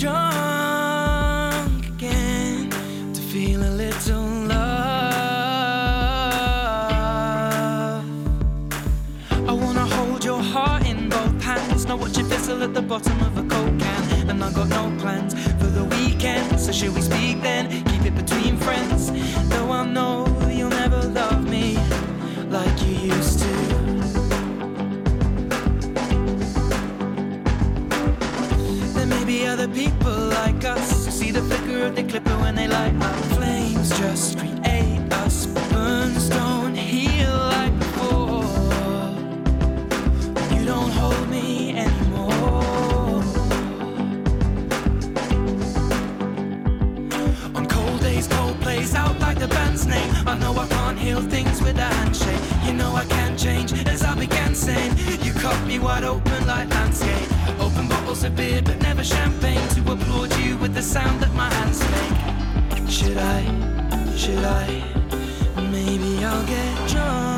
drunk again to feel a little love. I wanna hold your heart in both hands, not watch it fizzle at the bottom of a coke other people like us see the flicker of the clipper when they light up. Flames just create us, burns don't heal like before. You don't hold me anymore. On cold days, cold plays out like the band's name. I know I can't heal things with a handshake. You know I can't change as I began saying. You cut me wide open like landscape. Open bottles of beer, but never champagne to applaud you with the sound that my hands make. Should I? Should I? Maybe I'll get drunk